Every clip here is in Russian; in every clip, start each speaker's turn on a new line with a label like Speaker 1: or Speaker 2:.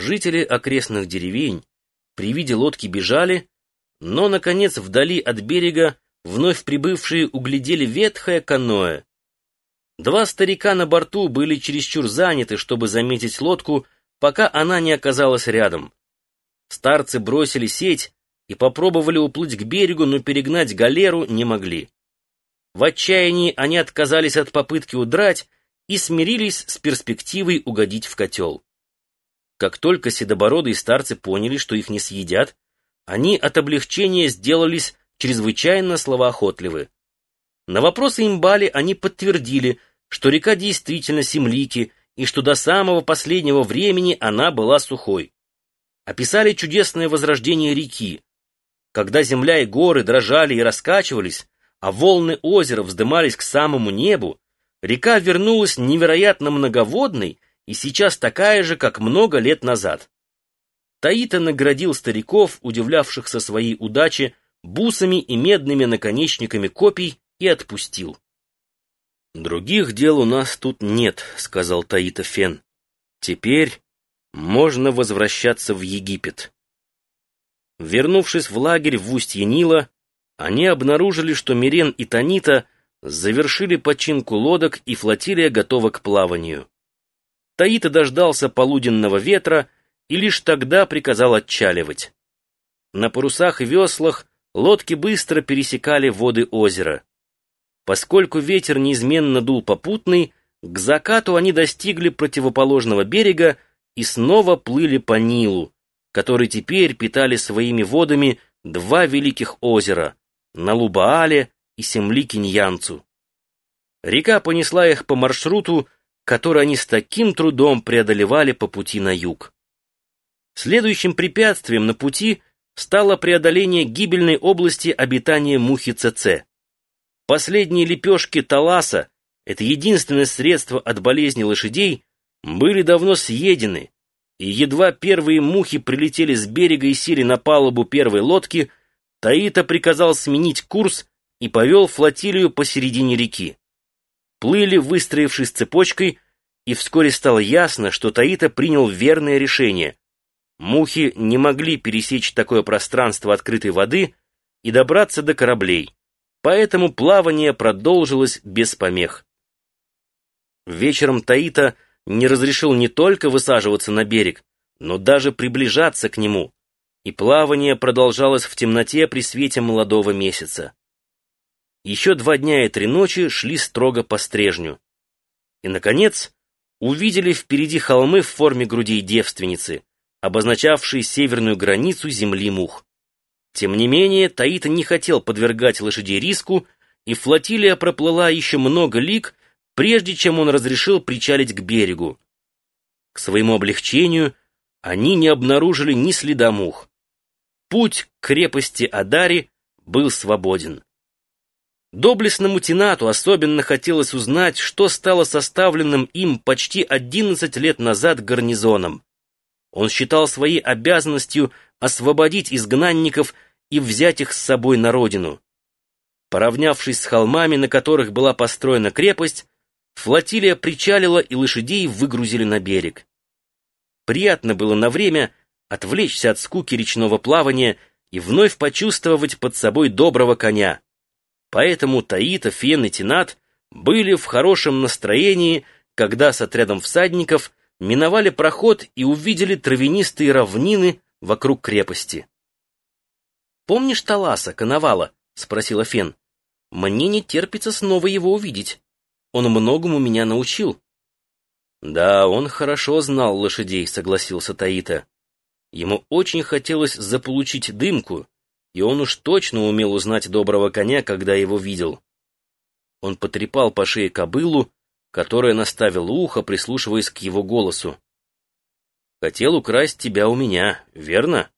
Speaker 1: Жители окрестных деревень при виде лодки бежали, но, наконец, вдали от берега вновь прибывшие углядели ветхое каноэ. Два старика на борту были чересчур заняты, чтобы заметить лодку, пока она не оказалась рядом. Старцы бросили сеть и попробовали уплыть к берегу, но перегнать галеру не могли. В отчаянии они отказались от попытки удрать и смирились с перспективой угодить в котел. Как только седобородые старцы поняли, что их не съедят, они от облегчения сделались чрезвычайно словоохотливы. На вопросы имбали они подтвердили, что река действительно Семлики и что до самого последнего времени она была сухой. Описали чудесное возрождение реки. Когда земля и горы дрожали и раскачивались, а волны озера вздымались к самому небу, река вернулась невероятно многоводной и сейчас такая же, как много лет назад. Таита наградил стариков, удивлявшихся своей удаче, бусами и медными наконечниками копий и отпустил. «Других дел у нас тут нет», — сказал Таита Фен. «Теперь можно возвращаться в Египет». Вернувшись в лагерь в устье Нила, они обнаружили, что Мирен и Танита завершили починку лодок и флотилия готова к плаванию. Таита дождался полуденного ветра и лишь тогда приказал отчаливать. На парусах и веслах лодки быстро пересекали воды озера. Поскольку ветер неизменно дул попутный, к закату они достигли противоположного берега и снова плыли по Нилу, который теперь питали своими водами два великих озера — Налубаале и Семли-Киньянцу. Река понесла их по маршруту, который они с таким трудом преодолевали по пути на юг. Следующим препятствием на пути стало преодоление гибельной области обитания мухи ЦЦ. Последние лепешки таласа, это единственное средство от болезни лошадей, были давно съедены, и едва первые мухи прилетели с берега и сели на палубу первой лодки, Таита приказал сменить курс и повел флотилию посередине реки плыли, выстроившись цепочкой, и вскоре стало ясно, что Таита принял верное решение. Мухи не могли пересечь такое пространство открытой воды и добраться до кораблей, поэтому плавание продолжилось без помех. Вечером Таита не разрешил не только высаживаться на берег, но даже приближаться к нему, и плавание продолжалось в темноте при свете молодого месяца. Еще два дня и три ночи шли строго по стрежню. И, наконец, увидели впереди холмы в форме грудей девственницы, обозначавшие северную границу земли мух. Тем не менее, Таита не хотел подвергать лошадей риску, и флотилия проплыла еще много лиг, прежде чем он разрешил причалить к берегу. К своему облегчению они не обнаружили ни следа мух. Путь к крепости Адари был свободен. Доблестному Тинату особенно хотелось узнать, что стало составленным им почти 11 лет назад гарнизоном. Он считал своей обязанностью освободить изгнанников и взять их с собой на родину. Поравнявшись с холмами, на которых была построена крепость, флотилия причалила и лошадей выгрузили на берег. Приятно было на время отвлечься от скуки речного плавания и вновь почувствовать под собой доброго коня. Поэтому Таита, Фен и Тинат были в хорошем настроении, когда с отрядом всадников миновали проход и увидели травянистые равнины вокруг крепости. «Помнишь Таласа, Коновала?» — спросила Фен. «Мне не терпится снова его увидеть. Он многому меня научил». «Да, он хорошо знал лошадей», — согласился Таита. Ему очень хотелось заполучить дымку, и он уж точно умел узнать доброго коня, когда его видел. Он потрепал по шее кобылу, которая наставила ухо, прислушиваясь к его голосу. «Хотел украсть тебя у меня, верно?»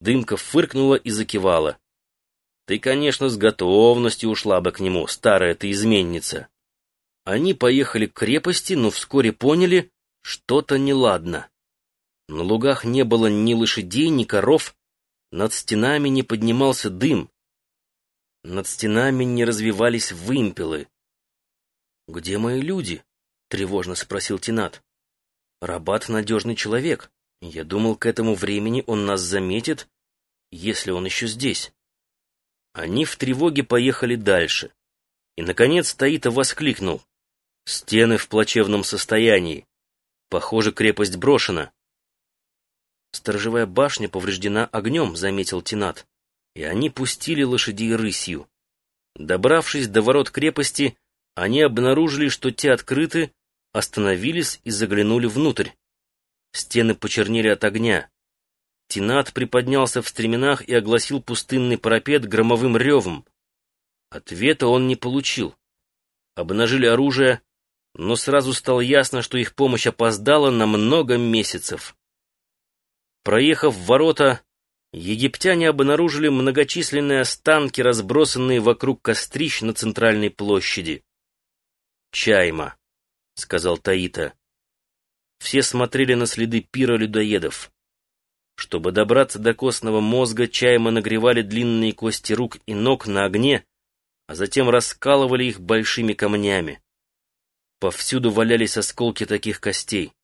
Speaker 1: Дымка фыркнула и закивала. «Ты, конечно, с готовностью ушла бы к нему, старая ты изменница». Они поехали к крепости, но вскоре поняли, что-то неладно. На лугах не было ни лошадей, ни коров, над стенами не поднимался дым. Над стенами не развивались вымпелы. «Где мои люди?» — тревожно спросил Тинат. «Рабат — надежный человек. Я думал, к этому времени он нас заметит, если он еще здесь. Они в тревоге поехали дальше. И, наконец, Таита воскликнул. Стены в плачевном состоянии. Похоже, крепость брошена. Сторожевая башня повреждена огнем, заметил Тинат. И они пустили лошадей рысью. Добравшись до ворот крепости, они обнаружили, что те открыты, остановились и заглянули внутрь. Стены почернели от огня. Тинат приподнялся в стременах и огласил пустынный парапет громовым ревом. Ответа он не получил. Обнажили оружие, но сразу стало ясно, что их помощь опоздала на много месяцев. Проехав ворота, египтяне обнаружили многочисленные останки, разбросанные вокруг кострищ на центральной площади. «Чайма», — сказал Таита. Все смотрели на следы пира людоедов. Чтобы добраться до костного мозга, Чайма нагревали длинные кости рук и ног на огне, а затем раскалывали их большими камнями. Повсюду валялись осколки таких костей.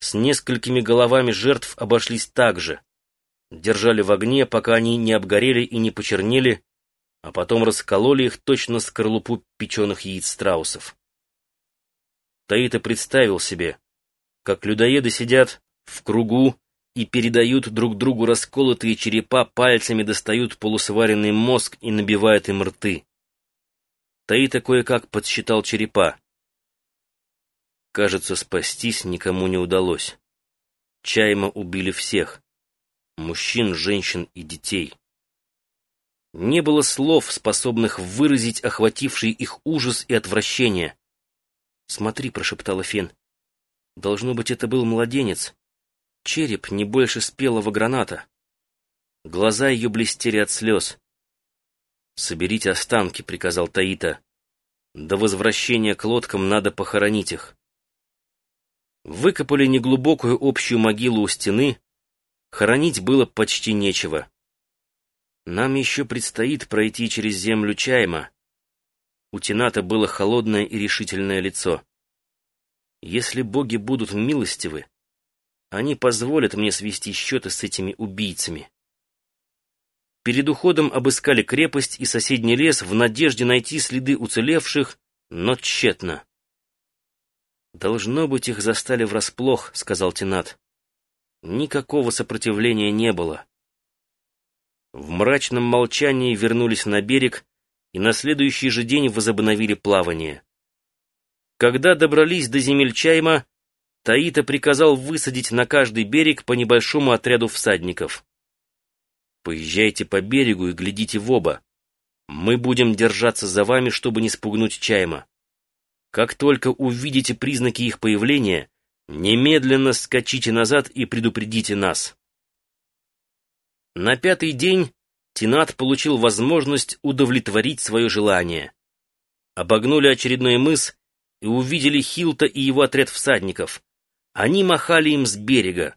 Speaker 1: С несколькими головами жертв обошлись так же. Держали в огне, пока они не обгорели и не почернели, а потом раскололи их точно скорлупу печеных яиц страусов. Таита представил себе, как людоеды сидят в кругу и передают друг другу расколотые черепа, пальцами достают полусваренный мозг и набивают им рты. Таита кое-как подсчитал черепа. Кажется, спастись никому не удалось. Чайма убили всех. Мужчин, женщин и детей. Не было слов, способных выразить охвативший их ужас и отвращение. «Смотри», — прошептала Фен. «Должно быть, это был младенец. Череп не больше спелого граната». Глаза ее блестели от слез. «Соберите останки», — приказал Таита. «До возвращения к лодкам надо похоронить их». Выкопали неглубокую общую могилу у стены. Хоронить было почти нечего. Нам еще предстоит пройти через землю Чайма. У Тената было холодное и решительное лицо. Если боги будут милостивы, они позволят мне свести счеты с этими убийцами. Перед уходом обыскали крепость и соседний лес в надежде найти следы уцелевших, но тщетно. «Должно быть, их застали врасплох», — сказал Тенат. Никакого сопротивления не было. В мрачном молчании вернулись на берег и на следующий же день возобновили плавание. Когда добрались до земель Чайма, Таита приказал высадить на каждый берег по небольшому отряду всадников. «Поезжайте по берегу и глядите в оба. Мы будем держаться за вами, чтобы не спугнуть Чайма. Как только увидите признаки их появления, немедленно скачите назад и предупредите нас». На пятый день Тинат получил возможность удовлетворить свое желание. Обогнули очередной мыс и увидели Хилта и его отряд всадников. Они махали им с берега.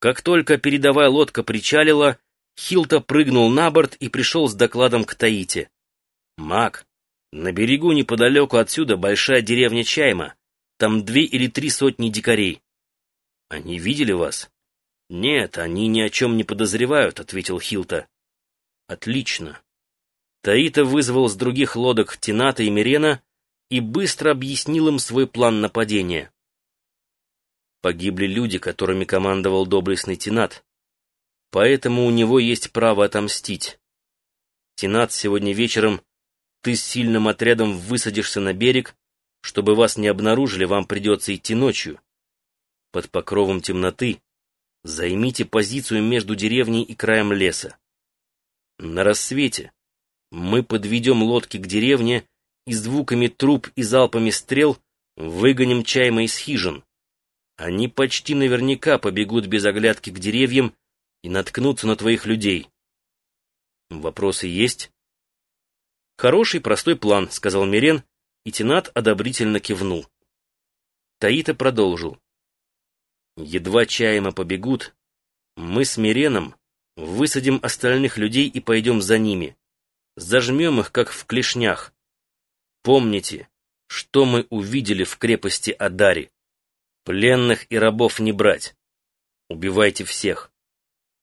Speaker 1: Как только передовая лодка причалила, Хилта прыгнул на борт и пришел с докладом к Таите. «Маг, на берегу неподалеку отсюда большая деревня Чайма. Там две или три сотни дикарей. Они видели вас?» «Нет, они ни о чем не подозревают», — ответил Хилта. «Отлично». Таита вызвал с других лодок Тината и Мирена и быстро объяснил им свой план нападения. Погибли люди, которыми командовал доблестный Тинат, поэтому у него есть право отомстить. Тинат, сегодня вечером ты с сильным отрядом высадишься на берег, чтобы вас не обнаружили, вам придется идти ночью. Под покровом темноты Займите позицию между деревней и краем леса. На рассвете мы подведем лодки к деревне и звуками труб и залпами стрел выгоним чайма из хижин. Они почти наверняка побегут без оглядки к деревьям и наткнутся на твоих людей. Вопросы есть? Хороший, простой план, сказал Мирен, и Тенат одобрительно кивнул. Таита продолжил. Едва чаемо побегут, мы с Миреном высадим остальных людей и пойдем за ними. Зажмем их, как в клешнях. Помните, что мы увидели в крепости Адари. Пленных и рабов не брать. Убивайте всех.